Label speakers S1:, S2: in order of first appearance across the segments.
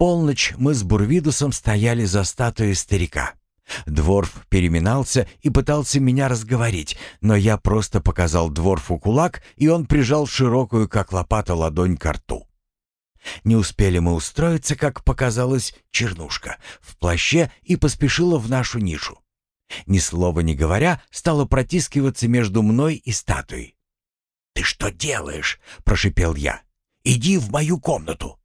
S1: полночь мы с Бурвидусом стояли за статуей старика. Дворф переминался и пытался меня разговорить, но я просто показал Дворфу кулак, и он прижал широкую, как лопата, ладонь к рту. Не успели мы устроиться, как показалась чернушка в плаще и поспешила в нашу нишу. Ни слова не говоря, стала протискиваться между мной и статуей. «Ты что делаешь?» — прошипел я. «Иди в мою комнату».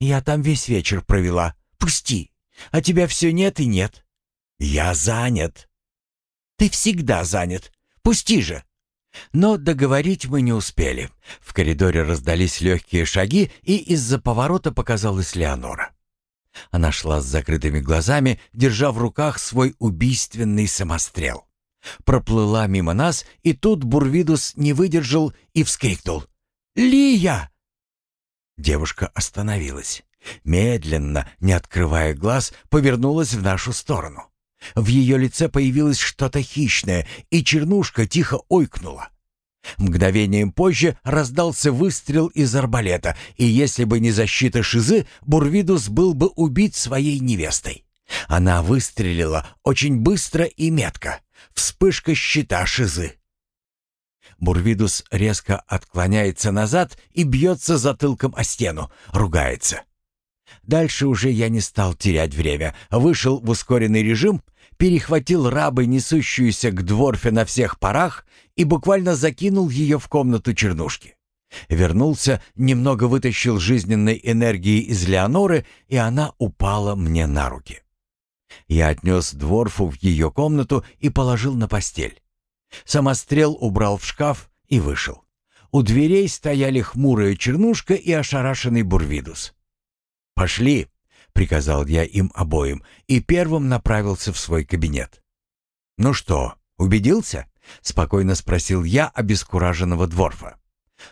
S1: «Я там весь вечер провела. Пусти. А тебя все нет и нет». «Я занят». «Ты всегда занят. Пусти же». Но договорить мы не успели. В коридоре раздались легкие шаги, и из-за поворота показалась Леонора. Она шла с закрытыми глазами, держа в руках свой убийственный самострел. Проплыла мимо нас, и тут Бурвидус не выдержал и вскрикнул. «Лия!» Девушка остановилась. Медленно, не открывая глаз, повернулась в нашу сторону. В ее лице появилось что-то хищное, и чернушка тихо ойкнула. Мгновением позже раздался выстрел из арбалета, и если бы не защита Шизы, Бурвидус был бы убит своей невестой. Она выстрелила очень быстро и метко. Вспышка щита Шизы. Бурвидус резко отклоняется назад и бьется затылком о стену, ругается. Дальше уже я не стал терять время, вышел в ускоренный режим перехватил рабы, несущуюся к дворфе на всех парах, и буквально закинул ее в комнату чернушки. Вернулся, немного вытащил жизненной энергии из Леоноры, и она упала мне на руки. Я отнес дворфу в ее комнату и положил на постель. Самострел убрал в шкаф и вышел. У дверей стояли хмурая чернушка и ошарашенный бурвидус. «Пошли!» приказал я им обоим и первым направился в свой кабинет. «Ну что, убедился?» — спокойно спросил я обескураженного дворфа.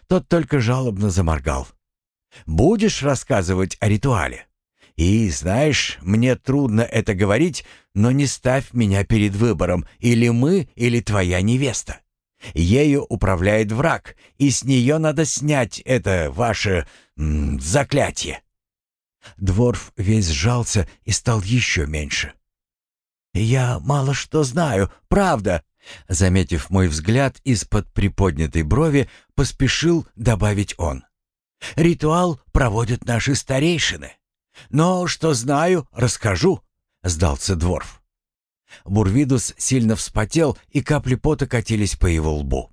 S1: Тот только жалобно заморгал. «Будешь рассказывать о ритуале?» «И, знаешь, мне трудно это говорить, но не ставь меня перед выбором, или мы, или твоя невеста. Ею управляет враг, и с нее надо снять это ваше м, заклятие». Дворф весь сжался и стал еще меньше. «Я мало что знаю, правда», — заметив мой взгляд из-под приподнятой брови, поспешил добавить он. «Ритуал проводят наши старейшины. Но что знаю, расскажу», — сдался Дворф. Бурвидус сильно вспотел, и капли пота катились по его лбу.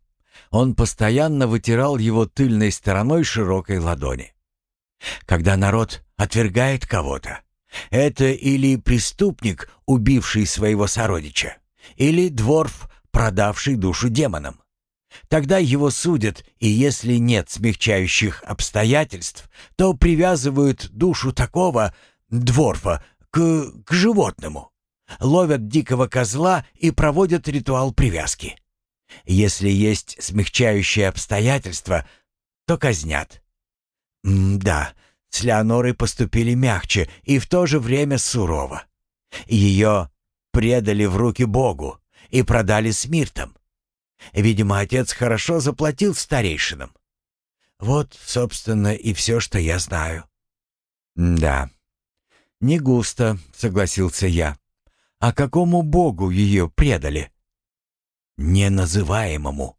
S1: Он постоянно вытирал его тыльной стороной широкой ладони. Когда народ отвергает кого-то, это или преступник, убивший своего сородича, или дворф, продавший душу демонам. Тогда его судят, и если нет смягчающих обстоятельств, то привязывают душу такого дворфа к, к животному. Ловят дикого козла и проводят ритуал привязки. Если есть смягчающие обстоятельства, то казнят. М-да, с Леонорой поступили мягче и в то же время сурово. Ее предали в руки Богу и продали смиртом. Видимо, отец хорошо заплатил старейшинам. Вот, собственно, и все, что я знаю. «Да, не густо», — согласился я. «А какому богу ее предали?» «Неназываемому».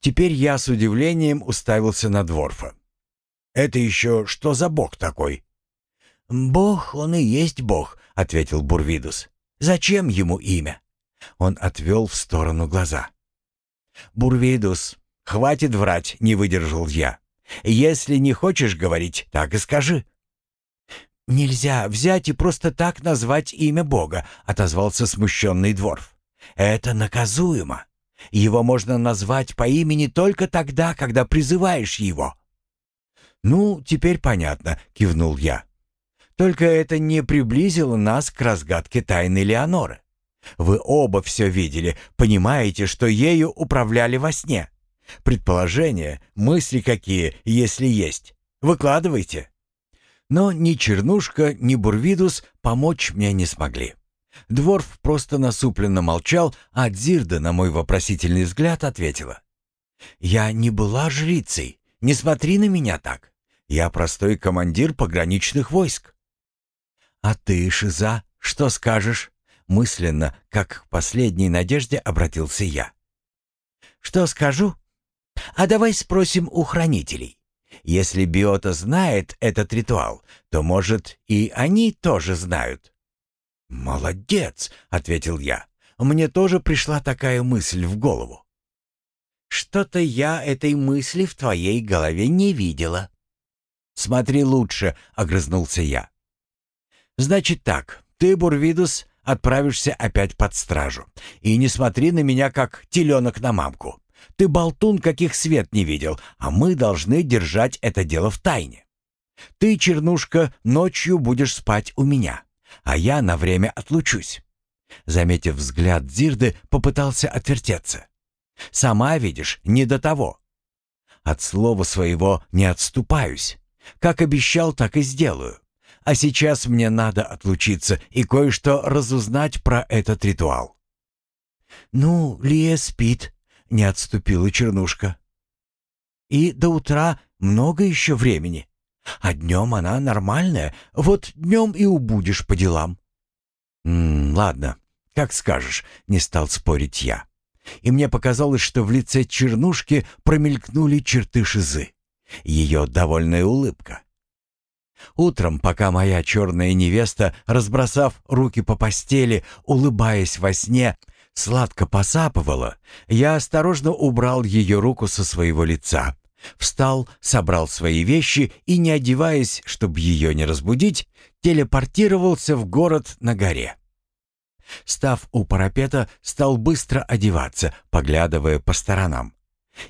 S1: Теперь я с удивлением уставился на Дворфа. Это еще что за бог такой?» «Бог, он и есть бог», — ответил Бурвидус. «Зачем ему имя?» Он отвел в сторону глаза. «Бурвидус, хватит врать», — не выдержал я. «Если не хочешь говорить, так и скажи». «Нельзя взять и просто так назвать имя Бога», — отозвался смущенный дворф. «Это наказуемо. Его можно назвать по имени только тогда, когда призываешь его. «Ну, теперь понятно», — кивнул я. «Только это не приблизило нас к разгадке тайны Леоноры. Вы оба все видели, понимаете, что ею управляли во сне. Предположения, мысли какие, если есть. Выкладывайте». Но ни Чернушка, ни Бурвидус помочь мне не смогли. Дворф просто насупленно молчал, а Дзирда на мой вопросительный взгляд ответила. «Я не была жрицей. Не смотри на меня так. Я простой командир пограничных войск». «А ты, Шиза, что скажешь?» Мысленно, как к последней надежде, обратился я. «Что скажу? А давай спросим у хранителей. Если Биота знает этот ритуал, то, может, и они тоже знают». «Молодец!» — ответил я. «Мне тоже пришла такая мысль в голову». «Что-то я этой мысли в твоей голове не видела». «Смотри лучше», — огрызнулся я. «Значит так, ты, Бурвидус, отправишься опять под стражу. И не смотри на меня, как теленок на мамку. Ты болтун, каких свет не видел, а мы должны держать это дело в тайне. Ты, Чернушка, ночью будешь спать у меня, а я на время отлучусь». Заметив взгляд Зирды, попытался отвертеться. «Сама видишь, не до того. От слова своего не отступаюсь. Как обещал, так и сделаю. А сейчас мне надо отлучиться и кое-что разузнать про этот ритуал». «Ну, Лия спит», — не отступила Чернушка. «И до утра много еще времени. А днем она нормальная, вот днем и убудешь по делам». «М -м, «Ладно, как скажешь», — не стал спорить я. И мне показалось, что в лице Чернушки промелькнули черты шизы. Ее довольная улыбка. Утром, пока моя черная невеста, разбросав руки по постели, улыбаясь во сне, сладко посапывала, я осторожно убрал ее руку со своего лица, встал, собрал свои вещи и, не одеваясь, чтобы ее не разбудить, телепортировался в город на горе. Став у парапета, стал быстро одеваться, поглядывая по сторонам.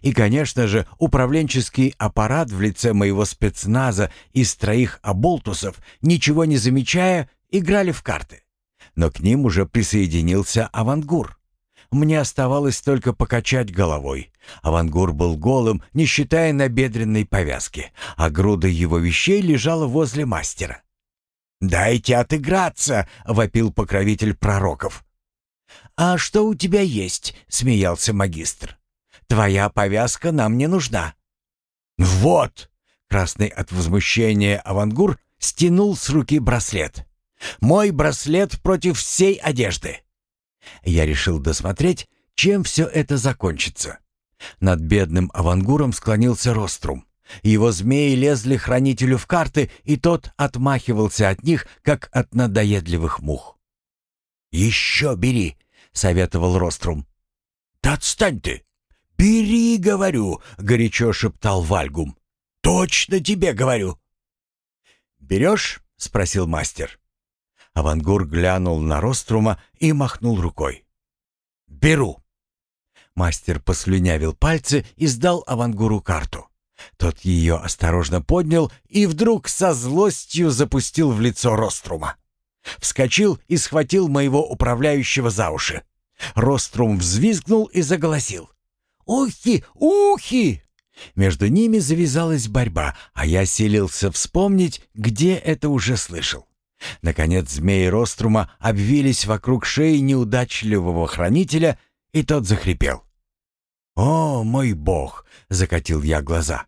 S1: И, конечно же, управленческий аппарат в лице моего спецназа из троих оболтусов, ничего не замечая, играли в карты. Но к ним уже присоединился Авангур. Мне оставалось только покачать головой. Авангур был голым, не считая набедренной повязки, а груда его вещей лежала возле мастера. «Дайте отыграться!» — вопил покровитель пророков. «А что у тебя есть?» — смеялся магистр. Твоя повязка нам не нужна». «Вот!» — красный от возмущения авангур стянул с руки браслет. «Мой браслет против всей одежды!» Я решил досмотреть, чем все это закончится. Над бедным авангуром склонился Рострум. Его змеи лезли хранителю в карты, и тот отмахивался от них, как от надоедливых мух. «Еще бери!» — советовал Рострум. «Да отстань ты!» «Бери, говорю!» — горячо шептал Вальгум. «Точно тебе говорю!» «Берешь?» — спросил мастер. Авангур глянул на Рострума и махнул рукой. «Беру!» Мастер послюнявил пальцы и сдал Авангуру карту. Тот ее осторожно поднял и вдруг со злостью запустил в лицо Рострума. Вскочил и схватил моего управляющего за уши. Рострум взвизгнул и заголосил. «Ухи! Ухи!» Между ними завязалась борьба, а я селился вспомнить, где это уже слышал. Наконец змеи Рострума обвились вокруг шеи неудачливого хранителя, и тот захрипел. «О, мой бог!» — закатил я глаза.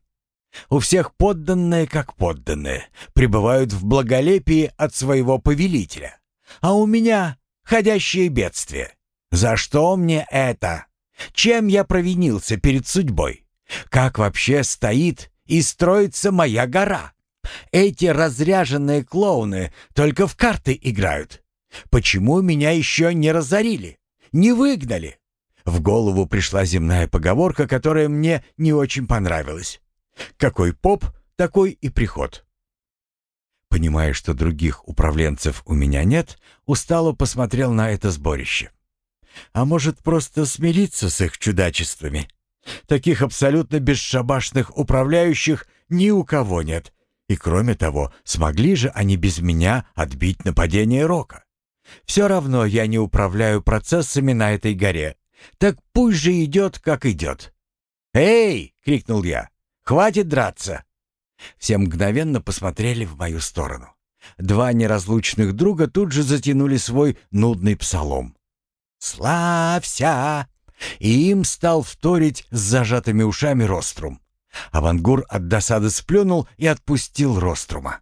S1: «У всех подданные как подданные, пребывают в благолепии от своего повелителя. А у меня ходящее бедствие. За что мне это?» Чем я провинился перед судьбой? Как вообще стоит и строится моя гора? Эти разряженные клоуны только в карты играют. Почему меня еще не разорили? Не выгнали? В голову пришла земная поговорка, которая мне не очень понравилась. Какой поп, такой и приход. Понимая, что других управленцев у меня нет, устало посмотрел на это сборище. А может, просто смириться с их чудачествами? Таких абсолютно бесшабашных управляющих ни у кого нет. И кроме того, смогли же они без меня отбить нападение Рока. Все равно я не управляю процессами на этой горе. Так пусть же идет, как идет. «Эй!» — крикнул я. «Хватит драться!» Все мгновенно посмотрели в мою сторону. Два неразлучных друга тут же затянули свой нудный псалом. «Славься!» И им стал вторить с зажатыми ушами Рострум. Авангур от досады сплюнул и отпустил Рострума.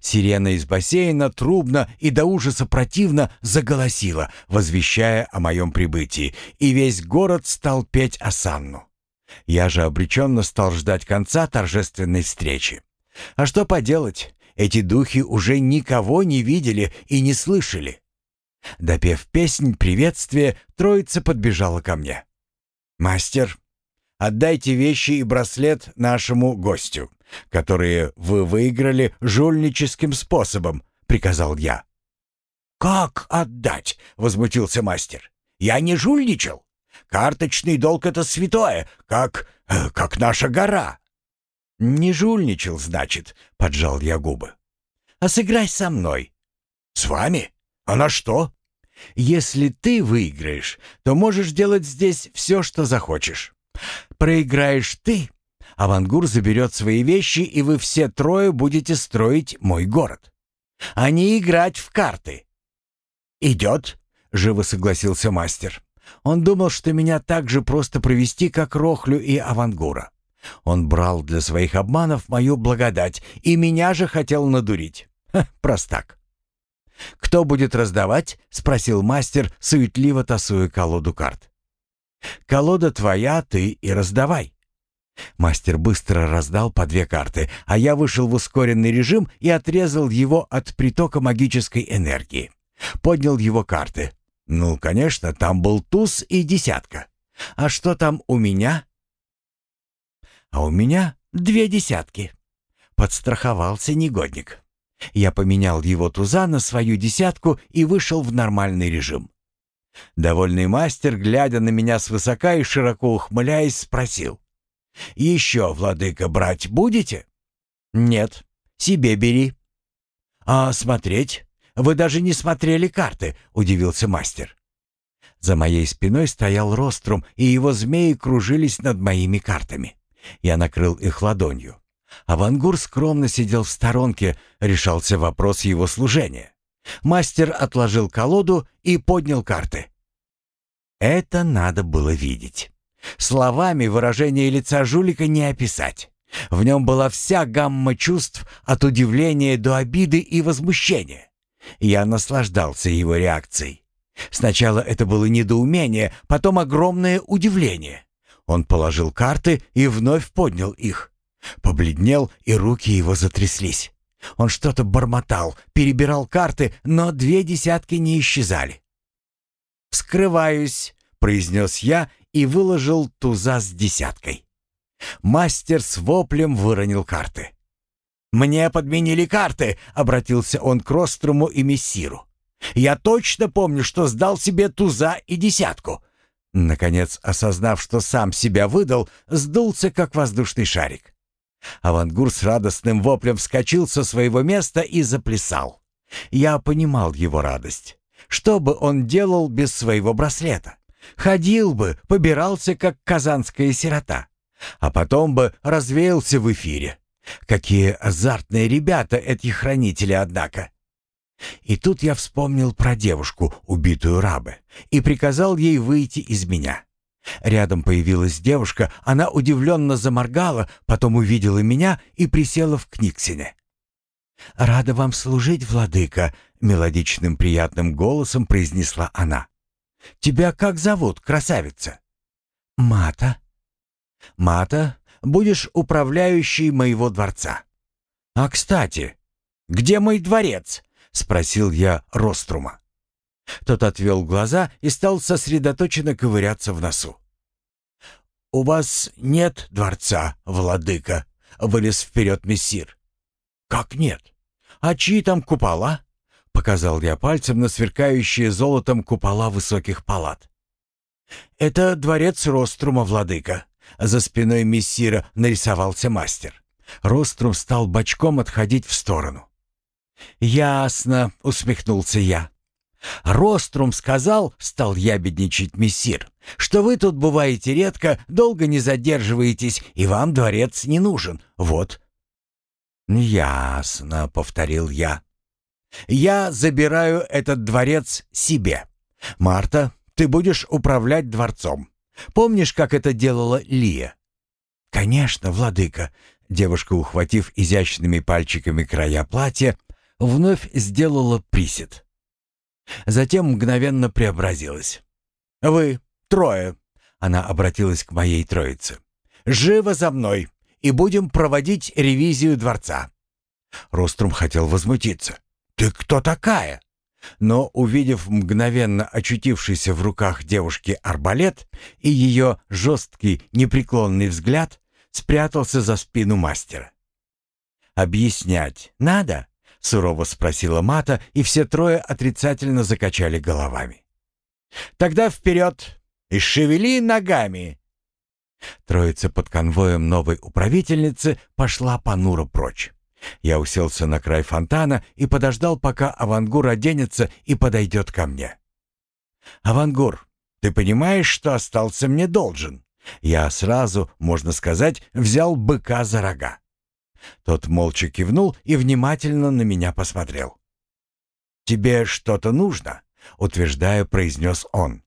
S1: Сирена из бассейна трубно и до ужаса противно заголосила, возвещая о моем прибытии, и весь город стал петь осанну. Я же обреченно стал ждать конца торжественной встречи. А что поделать, эти духи уже никого не видели и не слышали. Допев песнь приветствия, троица подбежала ко мне. «Мастер, отдайте вещи и браслет нашему гостю, которые вы выиграли жульническим способом», — приказал я. «Как отдать?» — возмутился мастер. «Я не жульничал. Карточный долг — это святое, как... Э, как наша гора». «Не жульничал, значит», — поджал я губы. «А сыграй со мной». «С вами? А на что?» «Если ты выиграешь, то можешь делать здесь все, что захочешь. Проиграешь ты, Авангур заберет свои вещи, и вы все трое будете строить мой город. А не играть в карты». «Идет», — живо согласился мастер. Он думал, что меня так же просто провести, как Рохлю и Авангура. Он брал для своих обманов мою благодать, и меня же хотел надурить. Ха, простак. «Кто будет раздавать?» — спросил мастер, суетливо тасуя колоду карт. «Колода твоя, ты и раздавай». Мастер быстро раздал по две карты, а я вышел в ускоренный режим и отрезал его от притока магической энергии. Поднял его карты. Ну, конечно, там был туз и десятка. А что там у меня? А у меня две десятки. Подстраховался негодник. Я поменял его туза на свою десятку и вышел в нормальный режим. Довольный мастер, глядя на меня свысока и широко ухмыляясь, спросил. «Еще, владыка, брать будете?» «Нет, себе бери». «А смотреть? Вы даже не смотрели карты», — удивился мастер. За моей спиной стоял Рострум, и его змеи кружились над моими картами. Я накрыл их ладонью. Авангур скромно сидел в сторонке, решался вопрос его служения. Мастер отложил колоду и поднял карты. Это надо было видеть. Словами выражение лица жулика не описать. В нем была вся гамма чувств от удивления до обиды и возмущения. Я наслаждался его реакцией. Сначала это было недоумение, потом огромное удивление. Он положил карты и вновь поднял их. Побледнел, и руки его затряслись. Он что-то бормотал, перебирал карты, но две десятки не исчезали. «Вскрываюсь», — произнес я и выложил туза с десяткой. Мастер с воплем выронил карты. «Мне подменили карты», — обратился он к Роструму и Мессиру. «Я точно помню, что сдал себе туза и десятку». Наконец, осознав, что сам себя выдал, сдулся, как воздушный шарик. Авангур с радостным воплем вскочил со своего места и заплясал. Я понимал его радость. Что бы он делал без своего браслета? Ходил бы, побирался, как казанская сирота. А потом бы развеялся в эфире. Какие азартные ребята эти хранители, однако. И тут я вспомнил про девушку, убитую рабы, и приказал ей выйти из меня. Рядом появилась девушка, она удивленно заморгала, потом увидела меня и присела в книгсине. «Рада вам служить, владыка», — мелодичным приятным голосом произнесла она. «Тебя как зовут, красавица?» «Мата». «Мата, будешь управляющей моего дворца». «А, кстати, где мой дворец?» — спросил я Рострума. Тот отвел глаза и стал сосредоточенно ковыряться в носу. «У вас нет дворца, владыка», — вылез вперед мессир. «Как нет? А чьи там купола?» — показал я пальцем на сверкающие золотом купола высоких палат. «Это дворец Рострума, владыка», — за спиной мессира нарисовался мастер. Рострум стал бочком отходить в сторону. «Ясно», — усмехнулся я. «Рострум сказал, — стал ябедничать мессир, — что вы тут бываете редко, долго не задерживаетесь, и вам дворец не нужен. Вот». «Ясно», — повторил я. «Я забираю этот дворец себе. Марта, ты будешь управлять дворцом. Помнишь, как это делала Лия?» «Конечно, владыка!» Девушка, ухватив изящными пальчиками края платья, вновь сделала присед. Затем мгновенно преобразилась. «Вы, трое!» — она обратилась к моей троице. «Живо за мной, и будем проводить ревизию дворца!» Рострум хотел возмутиться. «Ты кто такая?» Но, увидев мгновенно очутившийся в руках девушки арбалет и ее жесткий непреклонный взгляд, спрятался за спину мастера. «Объяснять надо?» — сурово спросила Мата, и все трое отрицательно закачали головами. «Тогда вперед и шевели ногами!» Троица под конвоем новой управительницы пошла понуро прочь. Я уселся на край фонтана и подождал, пока Авангур оденется и подойдет ко мне. «Авангур, ты понимаешь, что остался мне должен?» Я сразу, можно сказать, взял быка за рога. Тот молча кивнул и внимательно на меня посмотрел. «Тебе что-то нужно?» — утверждая, произнес он.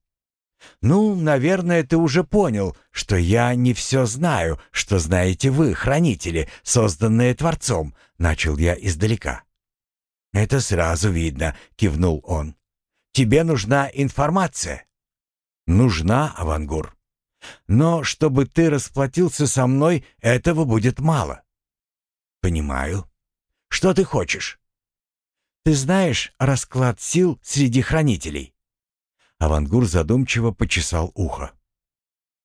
S1: «Ну, наверное, ты уже понял, что я не все знаю, что знаете вы, хранители, созданные Творцом», — начал я издалека. «Это сразу видно», — кивнул он. «Тебе нужна информация». «Нужна, Авангур. Но чтобы ты расплатился со мной, этого будет мало». «Понимаю. Что ты хочешь?» «Ты знаешь расклад сил среди хранителей?» Авангур задумчиво почесал ухо.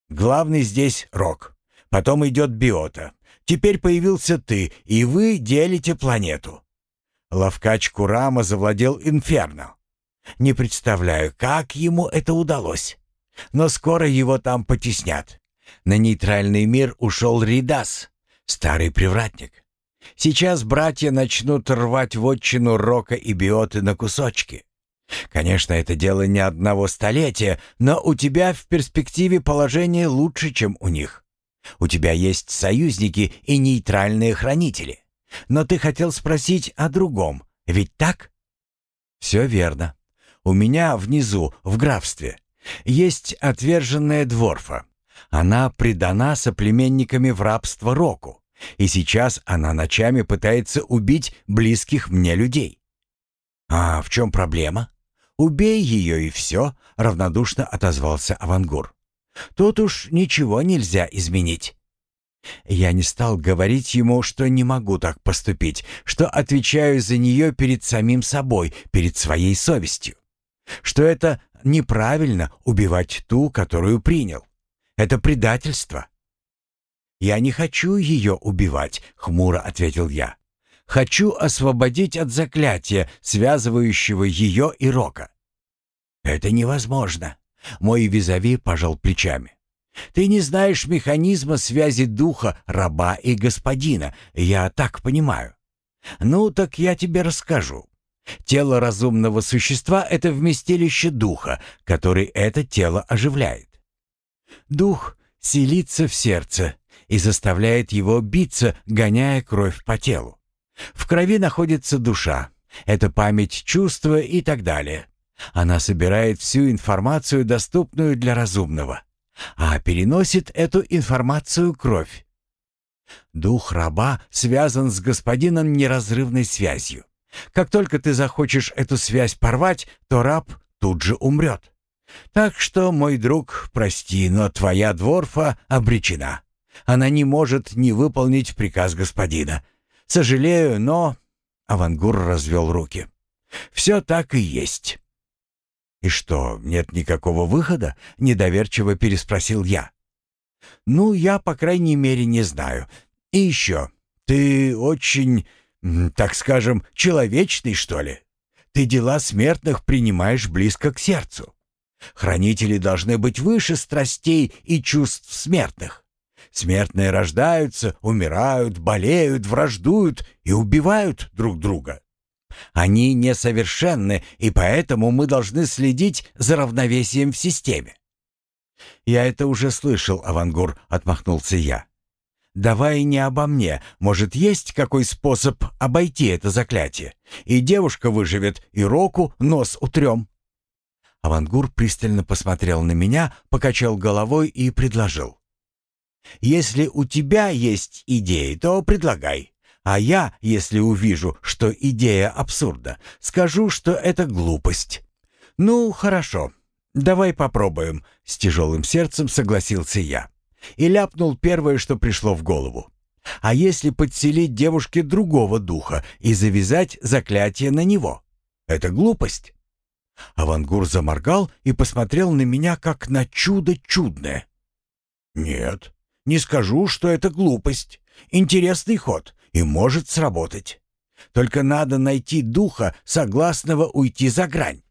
S1: «Главный здесь Рок. Потом идет Биота. Теперь появился ты, и вы делите планету. Лавкач Курама завладел Инферно. Не представляю, как ему это удалось. Но скоро его там потеснят. На нейтральный мир ушел Ридас, старый привратник. Сейчас братья начнут рвать вотчину Рока и Биоты на кусочки. Конечно, это дело не одного столетия, но у тебя в перспективе положение лучше, чем у них. У тебя есть союзники и нейтральные хранители. Но ты хотел спросить о другом, ведь так? Все верно. У меня внизу, в графстве, есть отверженная дворфа. Она предана соплеменниками в рабство Року, и сейчас она ночами пытается убить близких мне людей. А в чем проблема? «Убей ее и все», — равнодушно отозвался Авангур. «Тут уж ничего нельзя изменить». Я не стал говорить ему, что не могу так поступить, что отвечаю за нее перед самим собой, перед своей совестью. Что это неправильно убивать ту, которую принял. Это предательство. «Я не хочу ее убивать», — хмуро ответил я. Хочу освободить от заклятия, связывающего ее и Рока». «Это невозможно», — мой визави пожал плечами. «Ты не знаешь механизма связи духа раба и господина, я так понимаю. Ну, так я тебе расскажу. Тело разумного существа — это вместилище духа, который это тело оживляет. Дух селится в сердце и заставляет его биться, гоняя кровь по телу. В крови находится душа. Это память, чувства и так далее. Она собирает всю информацию, доступную для разумного, а переносит эту информацию кровь. Дух раба связан с господином неразрывной связью. Как только ты захочешь эту связь порвать, то раб тут же умрет. Так что, мой друг, прости, но твоя дворфа обречена. Она не может не выполнить приказ господина. Сожалею, но...» Авангур развел руки. «Все так и есть». «И что, нет никакого выхода?» — недоверчиво переспросил я. «Ну, я, по крайней мере, не знаю. И еще, ты очень, так скажем, человечный, что ли? Ты дела смертных принимаешь близко к сердцу. Хранители должны быть выше страстей и чувств смертных. Смертные рождаются, умирают, болеют, враждуют и убивают друг друга. Они несовершенны, и поэтому мы должны следить за равновесием в системе. «Я это уже слышал, Авангур», — отмахнулся я. «Давай не обо мне. Может, есть какой способ обойти это заклятие? И девушка выживет, и Року нос утрем». Авангур пристально посмотрел на меня, покачал головой и предложил. Если у тебя есть идеи, то предлагай. А я, если увижу, что идея абсурда, скажу, что это глупость. Ну, хорошо. Давай попробуем, с тяжелым сердцем согласился я. И ляпнул первое, что пришло в голову. А если подселить девушке другого духа и завязать заклятие на него? Это глупость. Авангур заморгал и посмотрел на меня, как на чудо чудное. «Нет, не скажу, что это глупость. Интересный ход и может сработать. Только надо найти духа, согласного уйти за грань,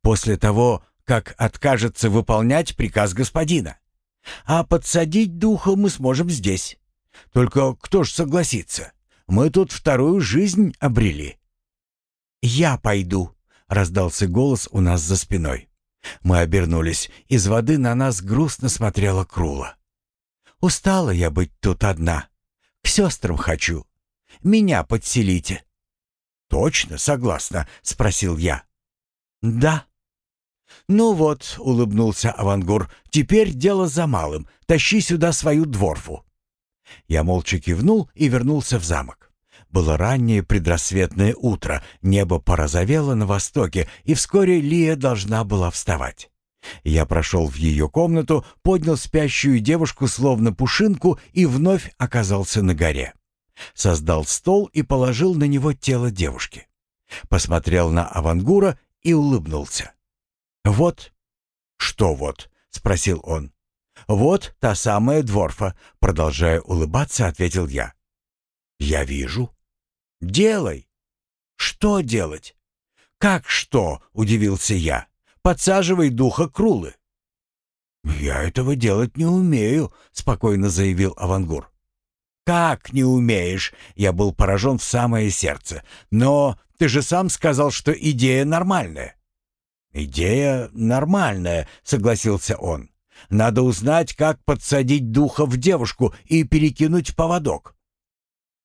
S1: после того, как откажется выполнять приказ господина. А подсадить духа мы сможем здесь. Только кто ж согласится? Мы тут вторую жизнь обрели». «Я пойду», — раздался голос у нас за спиной. Мы обернулись. Из воды на нас грустно смотрела Крула. «Устала я быть тут одна. К сестрам хочу. Меня подселите». «Точно согласна?» — спросил я. «Да». «Ну вот», — улыбнулся Авангур, — «теперь дело за малым. Тащи сюда свою дворфу». Я молча кивнул и вернулся в замок. Было раннее предрассветное утро, небо порозовело на востоке, и вскоре Лия должна была вставать. Я прошел в ее комнату, поднял спящую девушку словно пушинку и вновь оказался на горе. Создал стол и положил на него тело девушки. Посмотрел на Авангура и улыбнулся. «Вот». «Что вот?» — спросил он. «Вот та самая дворфа», — продолжая улыбаться, ответил я. «Я вижу», Делай. Что делать? Как что? Удивился я. Подсаживай духа Крулы. Я этого делать не умею, спокойно заявил Авангур. «Как не умеешь?» Я был поражен в самое сердце. «Но ты же сам сказал, что идея нормальная». «Идея нормальная», — согласился он. «Надо узнать, как подсадить духа в девушку и перекинуть поводок».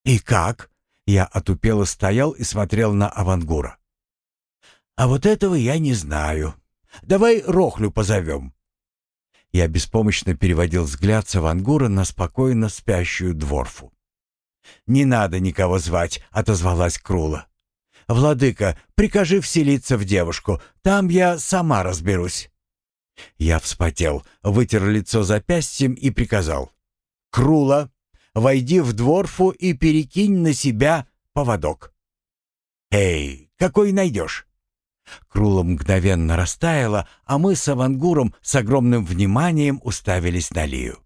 S1: «И как?» Я отупело стоял и смотрел на Авангура. «А вот этого я не знаю. Давай Рохлю позовем». Я беспомощно переводил взгляд с Авангура на спокойно спящую дворфу. «Не надо никого звать», — отозвалась Крула. «Владыка, прикажи вселиться в девушку, там я сама разберусь». Я вспотел, вытер лицо запястьем и приказал. «Крула, войди в дворфу и перекинь на себя поводок. «Эй, какой найдешь?» Крула мгновенно растаяла, а мы с Авангуром с огромным вниманием уставились на Лию.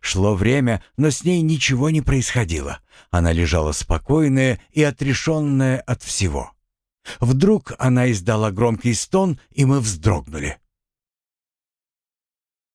S1: Шло время, но с ней ничего не происходило. Она лежала спокойная и отрешенная от всего. Вдруг она издала громкий стон, и мы вздрогнули.